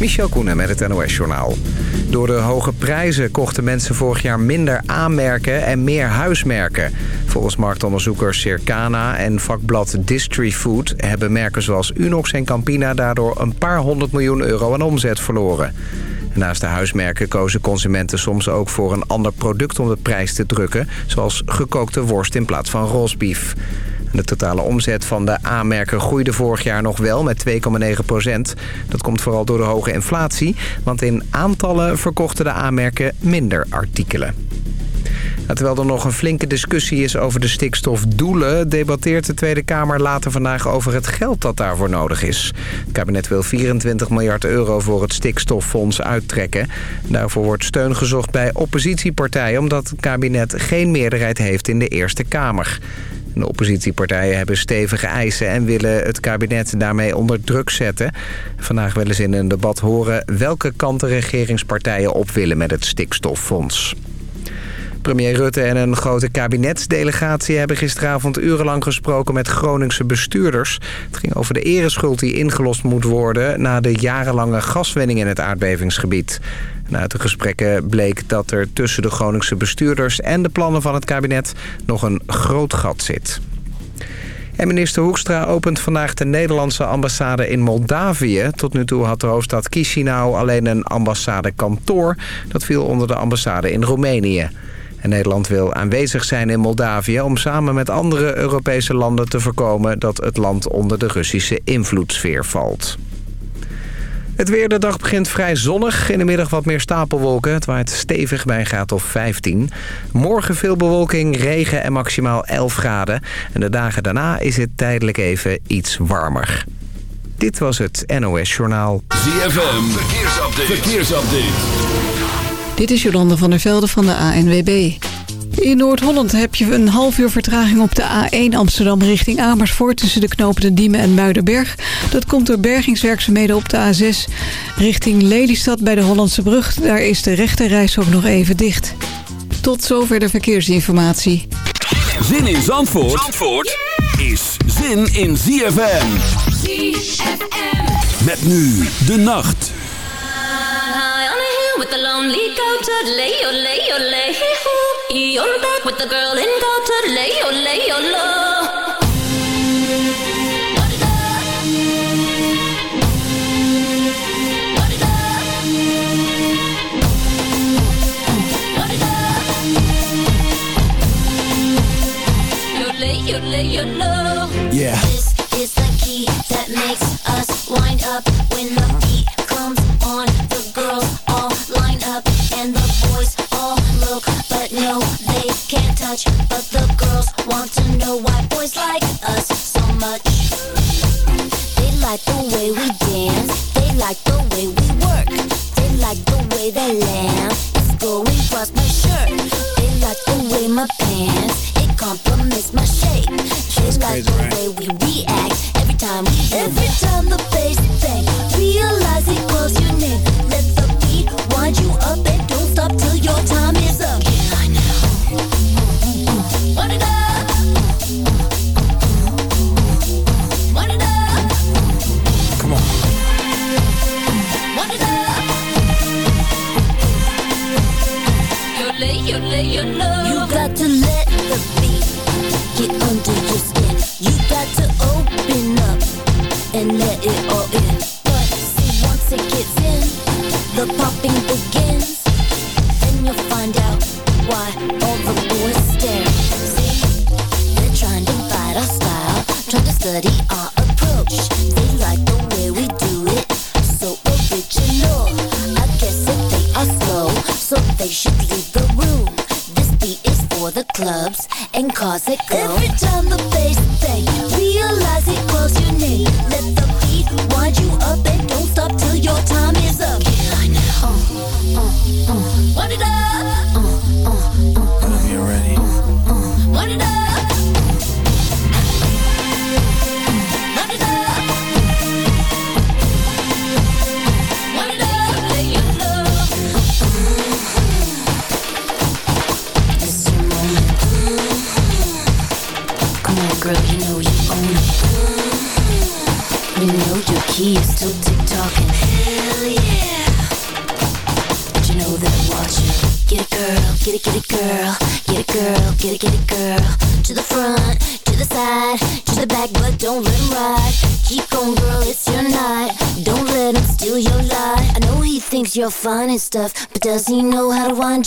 Michel Koenen met het NOS-journaal. Door de hoge prijzen kochten mensen vorig jaar minder aanmerken en meer huismerken. Volgens marktonderzoekers Circana en vakblad Distry Food... hebben merken zoals Unox en Campina daardoor een paar honderd miljoen euro aan omzet verloren. Naast de huismerken kozen consumenten soms ook voor een ander product om de prijs te drukken... zoals gekookte worst in plaats van roastbeef. De totale omzet van de A-merken groeide vorig jaar nog wel met 2,9 procent. Dat komt vooral door de hoge inflatie, want in aantallen verkochten de A-merken minder artikelen. Terwijl er nog een flinke discussie is over de stikstofdoelen... debatteert de Tweede Kamer later vandaag over het geld dat daarvoor nodig is. Het kabinet wil 24 miljard euro voor het stikstoffonds uittrekken. Daarvoor wordt steun gezocht bij oppositiepartijen... omdat het kabinet geen meerderheid heeft in de Eerste Kamer. De oppositiepartijen hebben stevige eisen en willen het kabinet daarmee onder druk zetten. Vandaag willen ze in een debat horen welke kant de regeringspartijen op willen met het stikstoffonds. Premier Rutte en een grote kabinetsdelegatie hebben gisteravond urenlang gesproken met Groningse bestuurders. Het ging over de ereschuld die ingelost moet worden na de jarenlange gaswinning in het aardbevingsgebied. En uit de gesprekken bleek dat er tussen de Groningse bestuurders en de plannen van het kabinet nog een groot gat zit. En minister Hoekstra opent vandaag de Nederlandse ambassade in Moldavië. Tot nu toe had de hoofdstad Chisinau alleen een ambassadekantoor. Dat viel onder de ambassade in Roemenië. En Nederland wil aanwezig zijn in Moldavië... om samen met andere Europese landen te voorkomen... dat het land onder de Russische invloedssfeer valt. Het weer de dag begint vrij zonnig. In de middag wat meer stapelwolken. Het waait stevig bij een graad of 15. Morgen veel bewolking, regen en maximaal 11 graden. En de dagen daarna is het tijdelijk even iets warmer. Dit was het NOS Journaal. ZFM, verkeersupdate. verkeersupdate. Dit is Jolande van der Velde van de ANWB. In Noord-Holland heb je een half uur vertraging op de A1 Amsterdam richting Amersfoort... tussen de knopen de Diemen en Muidenberg. Dat komt door bergingswerkzaamheden op de A6 richting Lelystad bij de Hollandse Brug. Daar is de rechte ook nog even dicht. Tot zover de verkeersinformatie. Zin in Zandvoort, Zandvoort is zin in ZFM. ZFM. Met nu de nacht. With the lonely goat, lay your lay your lay hoo. You're back with the girl in goat, lay your lay your low. Yeah. This is the key that makes us wind up when the beat touch. But the girls want to know why boys like us so much. They like the way we dance, they like the way we work, they like the way they laugh. It's going across my shirt. They like the way my pants it complements my shape. They like the way we react every time we every time the You got to let the beat get under your skin. You got to open up and let it all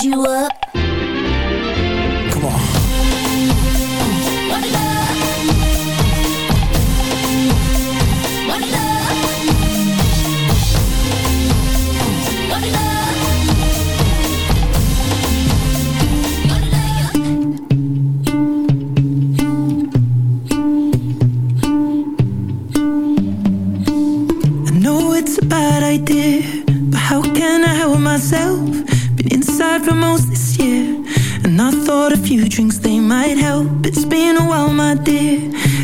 you thought a few drinks they might help. It's been a while, my dear,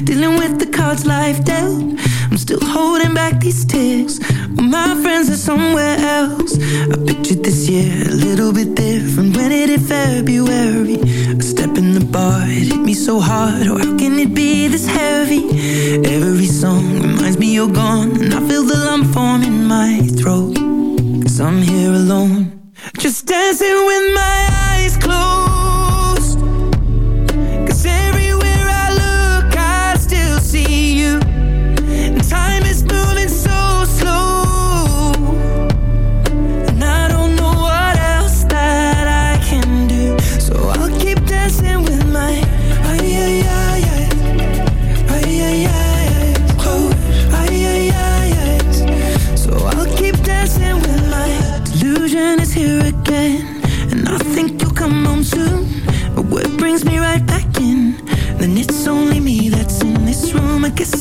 dealing with the cards life dealt. I'm still holding back these tears. Well, my friends are somewhere else. I pictured this year a little bit different when it hit February. A step in the bar, it hit me so hard. Oh, how can it be this heavy? Every song reminds me you're gone, and I feel the lump form in my throat. Cause I'm here alone, just dancing with my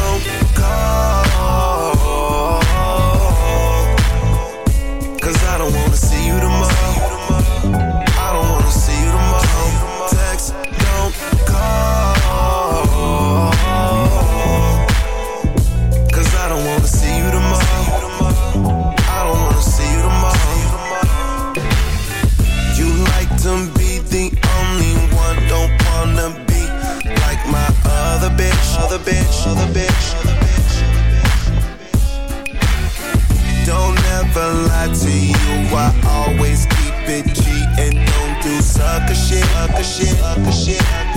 don't. Cause I don't wanna see you tomorrow. I don't wanna see you tomorrow. Text, don't I don't wanna see you tomorrow. I don't wanna see you tomorrow. You like to be the only one, don't wanna be like my bitch, other bitch I always keep it G and don't do sucker shit, sucker shit, sucker shit.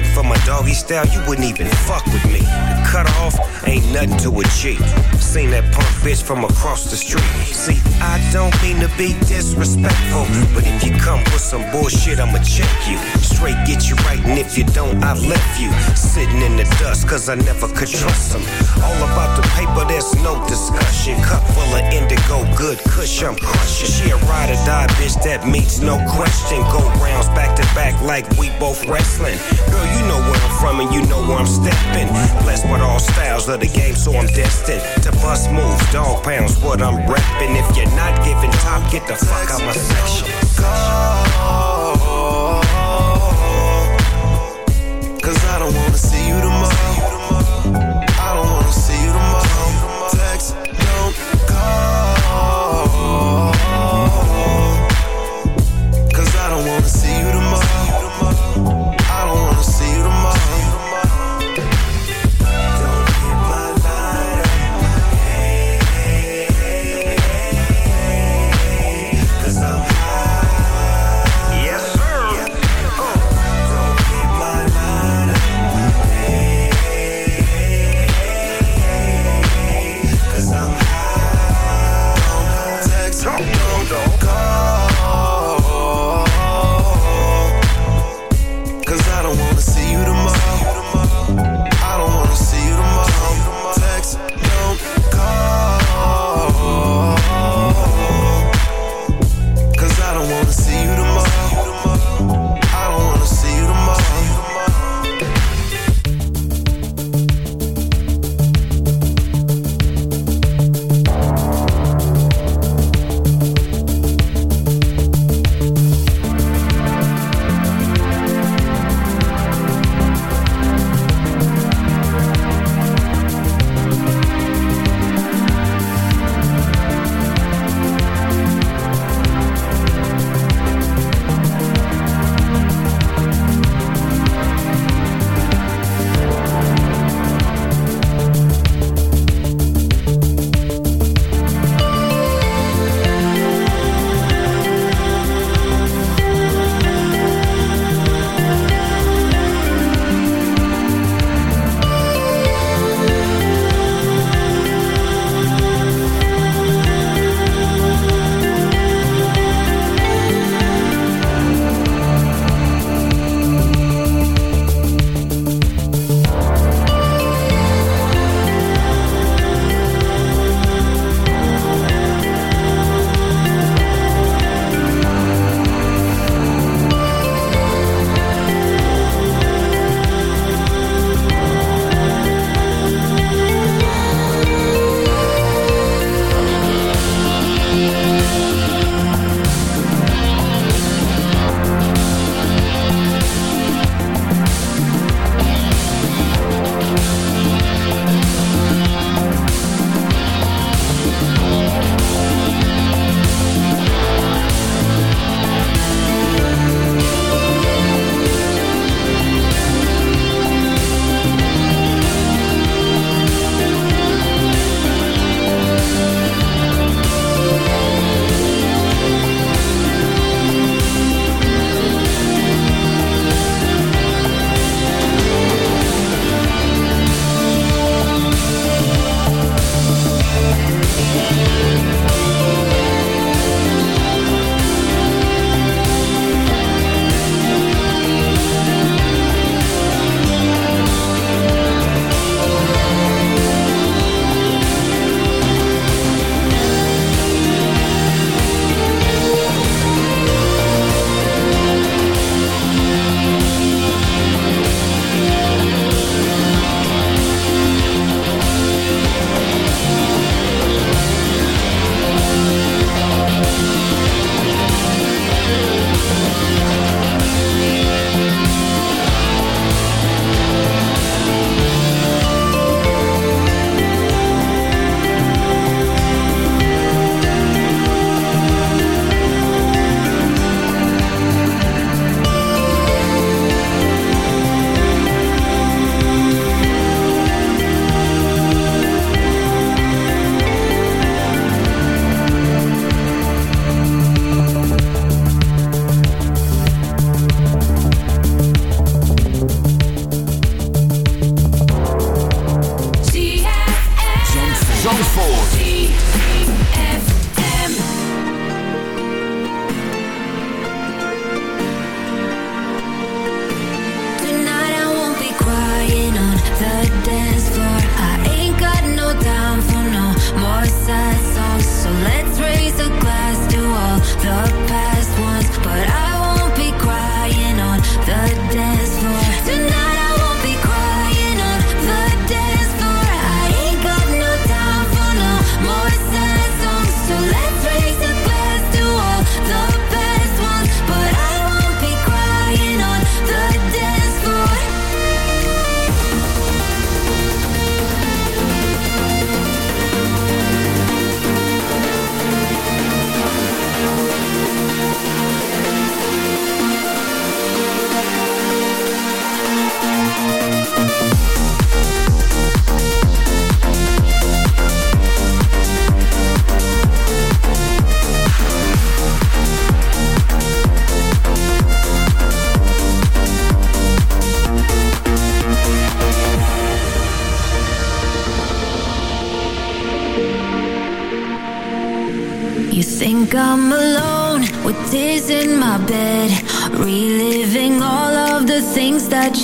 Wasn't for my doggy style, you wouldn't even fuck with me. Cut off ain't nothing to a G. Seen that punk bitch from across the street. See, I don't mean to be disrespectful, but if you come with some bullshit, I'ma check you. Straight get you right, and if you don't, I left you. Sitting in the dust, cause I never could trust them. All about the paper, there's no discussion. Cup full indigo, good kush, I'm crushing. She a ride or die bitch that meets no question. Go rounds back to back like we both wrestling. Girl, you know where I'm from and you know where I'm stepping. Blessed with all styles of the game, so I'm destined to bust moves. Dog pounds, what I'm repping. If you're not giving top, get the fuck out my section. Cause I don't wanna see you tomorrow.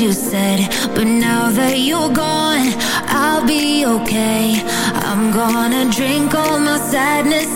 you said But now that you're gone, I'll be okay. I'm gonna drink all my sadness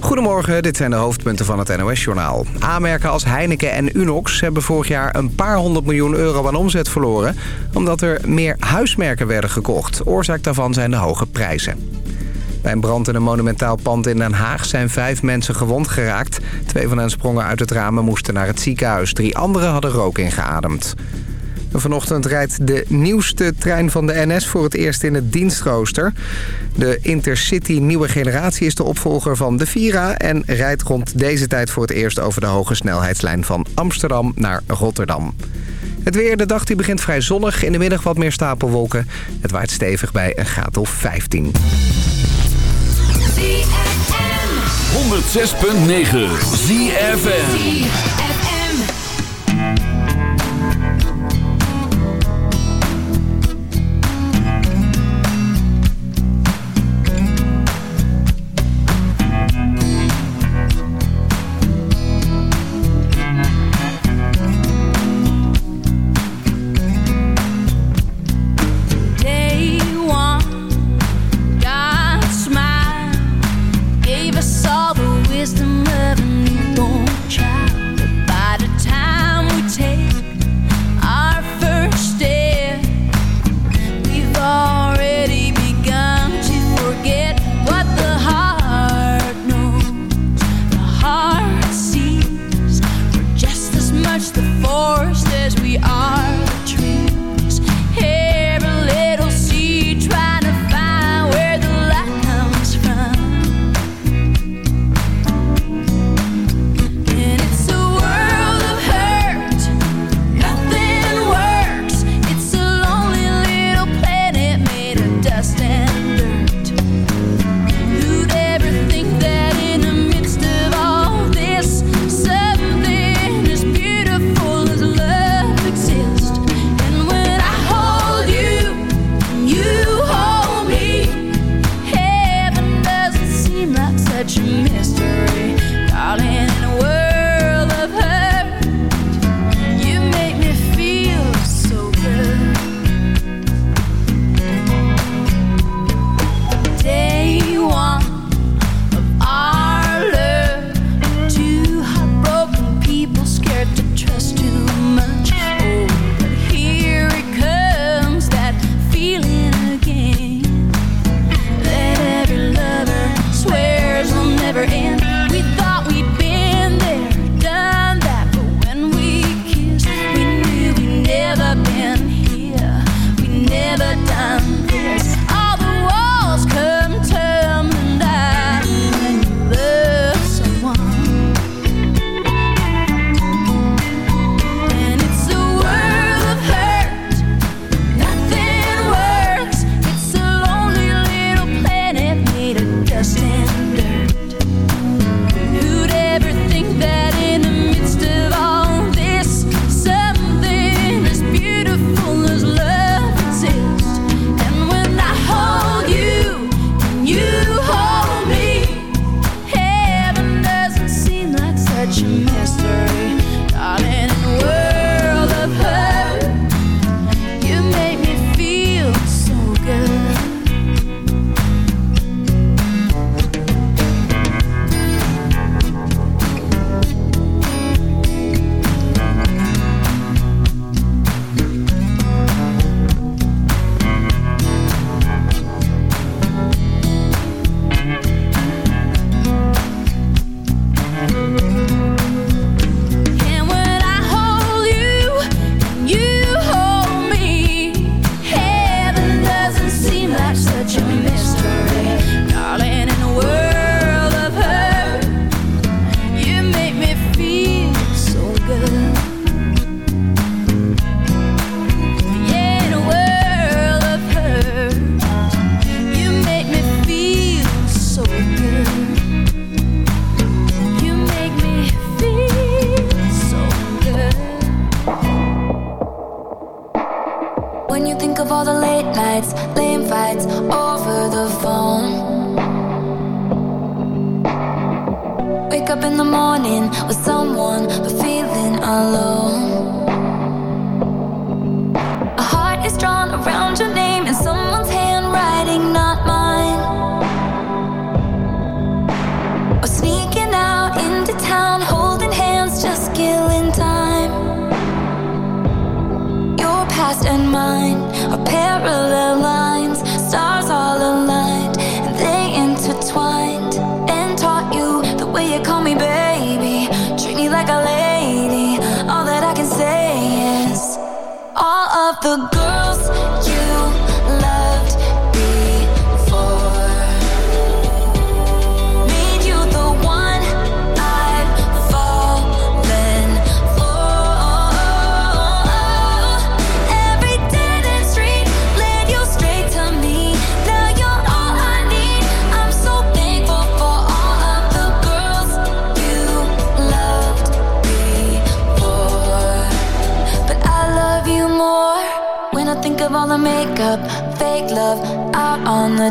Goedemorgen, dit zijn de hoofdpunten van het NOS-journaal. Aanmerken als Heineken en Unox hebben vorig jaar een paar honderd miljoen euro aan omzet verloren... omdat er meer huismerken werden gekocht. Oorzaak daarvan zijn de hoge prijzen. Bij een brand in een monumentaal pand in Den Haag zijn vijf mensen gewond geraakt. Twee van hen sprongen uit het raam en moesten naar het ziekenhuis. Drie anderen hadden rook ingeademd. Vanochtend rijdt de nieuwste trein van de NS voor het eerst in het dienstrooster. De Intercity Nieuwe Generatie is de opvolger van de Vira... en rijdt rond deze tijd voor het eerst over de hoge snelheidslijn van Amsterdam naar Rotterdam. Het weer, de dag die begint vrij zonnig. In de middag wat meer stapelwolken. Het waait stevig bij een graad of 15. 106.9 ZFN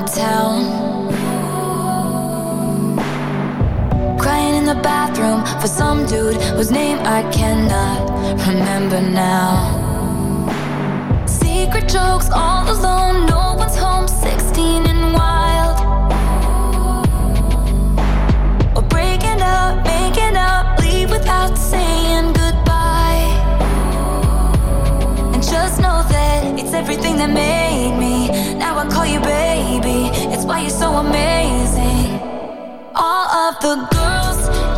town. Crying in the bathroom for some dude whose name I cannot remember now. Secret jokes all alone, no one's home, 16 and wild. Or breaking up, making up, leave without saying goodbye. And just know that it's everything that made me. Now I call you babe you're so amazing. All of the girls.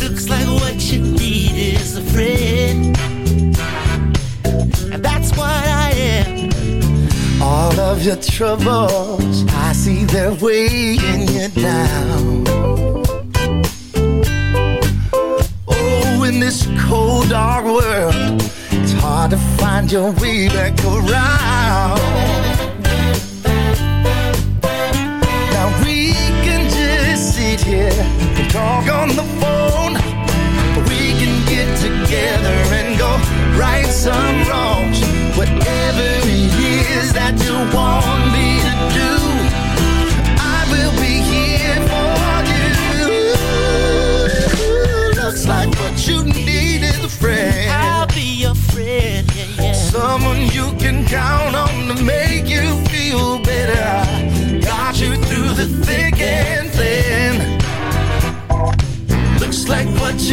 Looks like what you need is a friend. And that's what I am. All of your troubles, I see they're weighing you down. Oh, in this cold, dark world, it's hard to find your way back around talk on the phone. We can get together and go right some wrongs. Whatever it is that you want me to do, I will be here for you. Looks like what you need is a friend. I'll be your friend, yeah, yeah. Someone you can count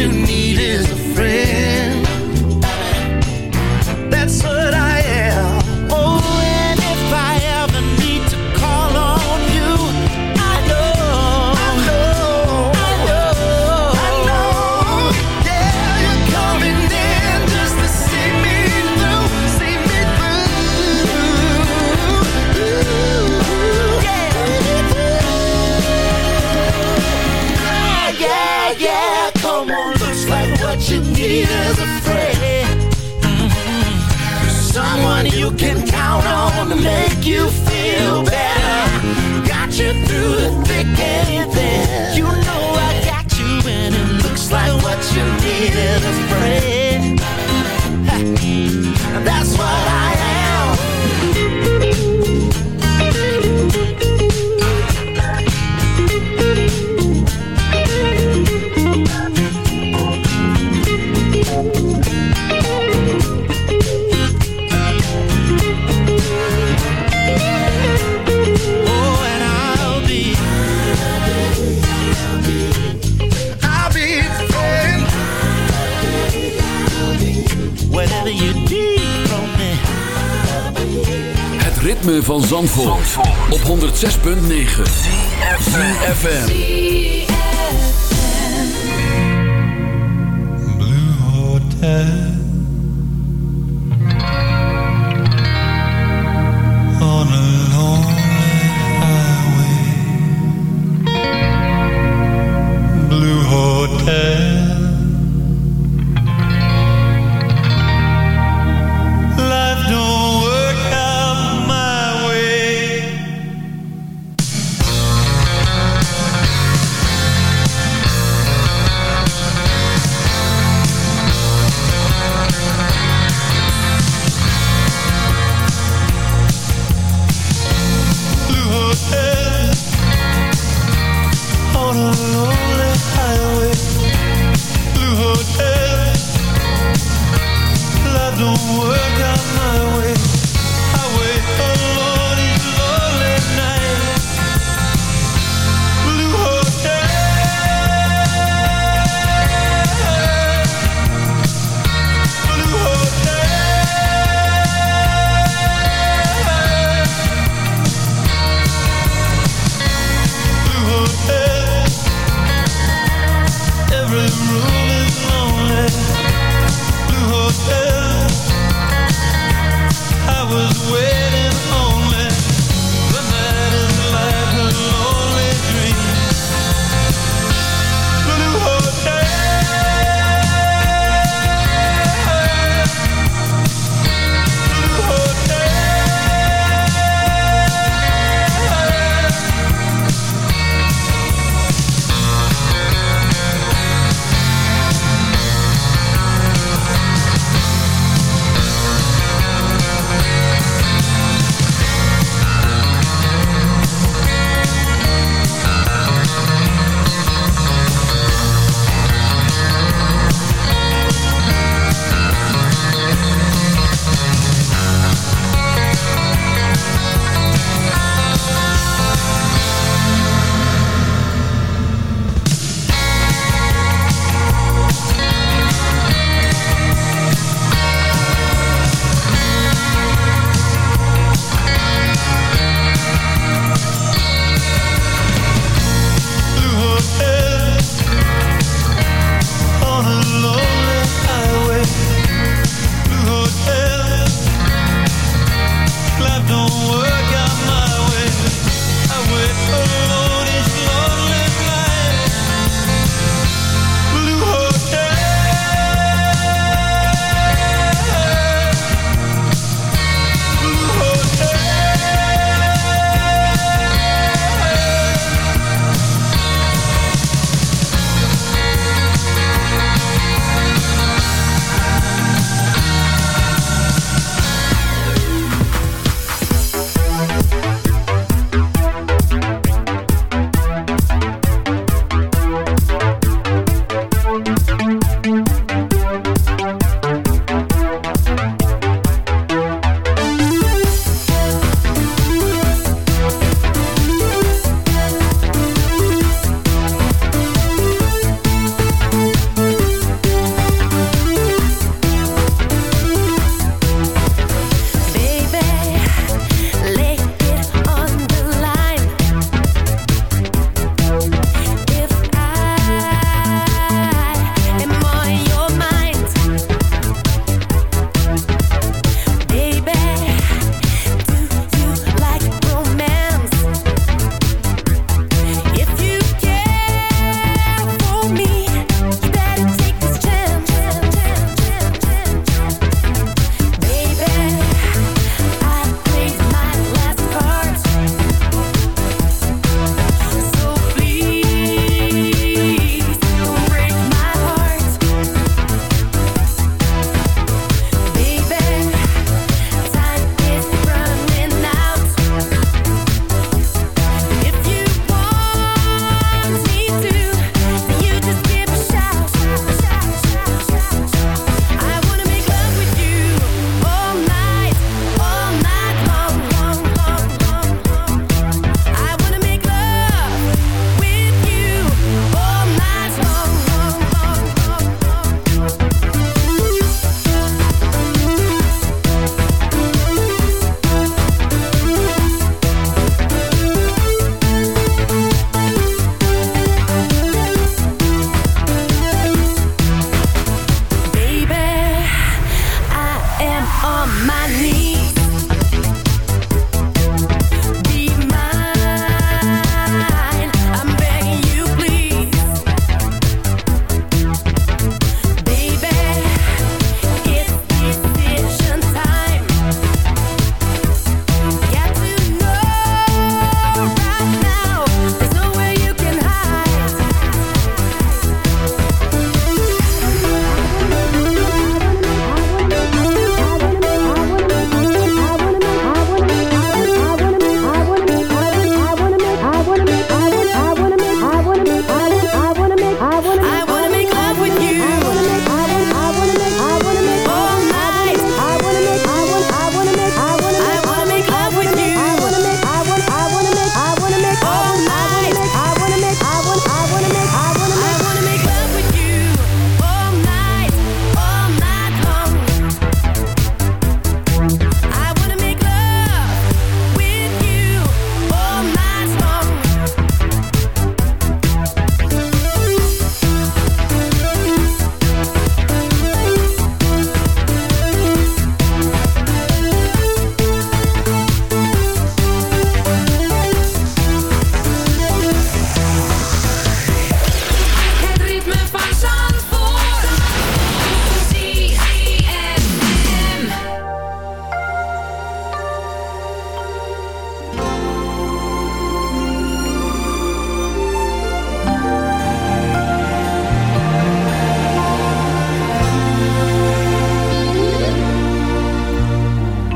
you needed Op 106.9 CFM.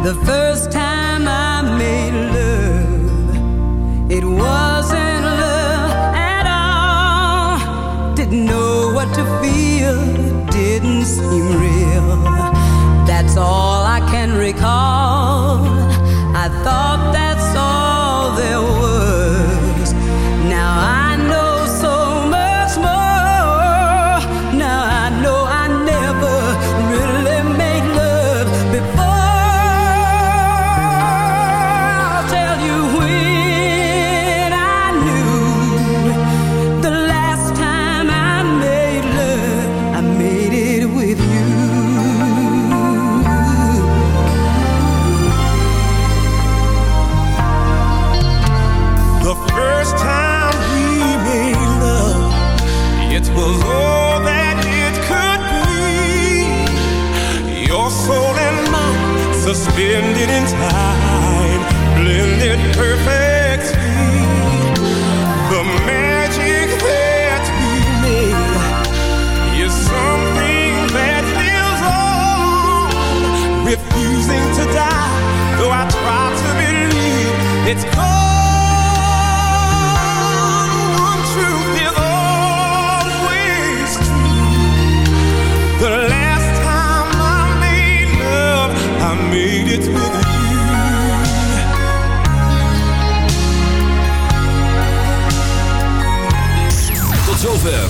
the first time I made love, it wasn't love at all. Didn't know what to feel, it didn't seem real. That's all I can recall.